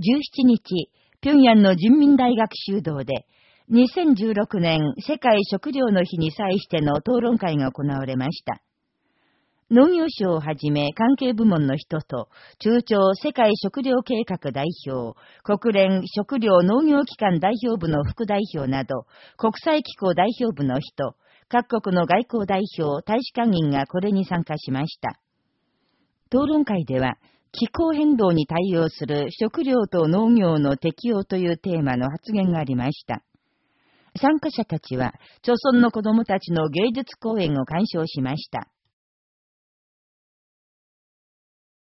17日、平壌の人民大学修道で、2016年世界食糧の日に際しての討論会が行われました。農業省をはじめ関係部門の人と、中朝世界食糧計画代表、国連食糧農業機関代表部の副代表など、国際機構代表部の人、各国の外交代表、大使館員がこれに参加しました。討論会では、気候変動に対応する食料と農業の適用というテーマの発言がありました。参加者たちは、朝村の子供たちの芸術公演を鑑賞しました。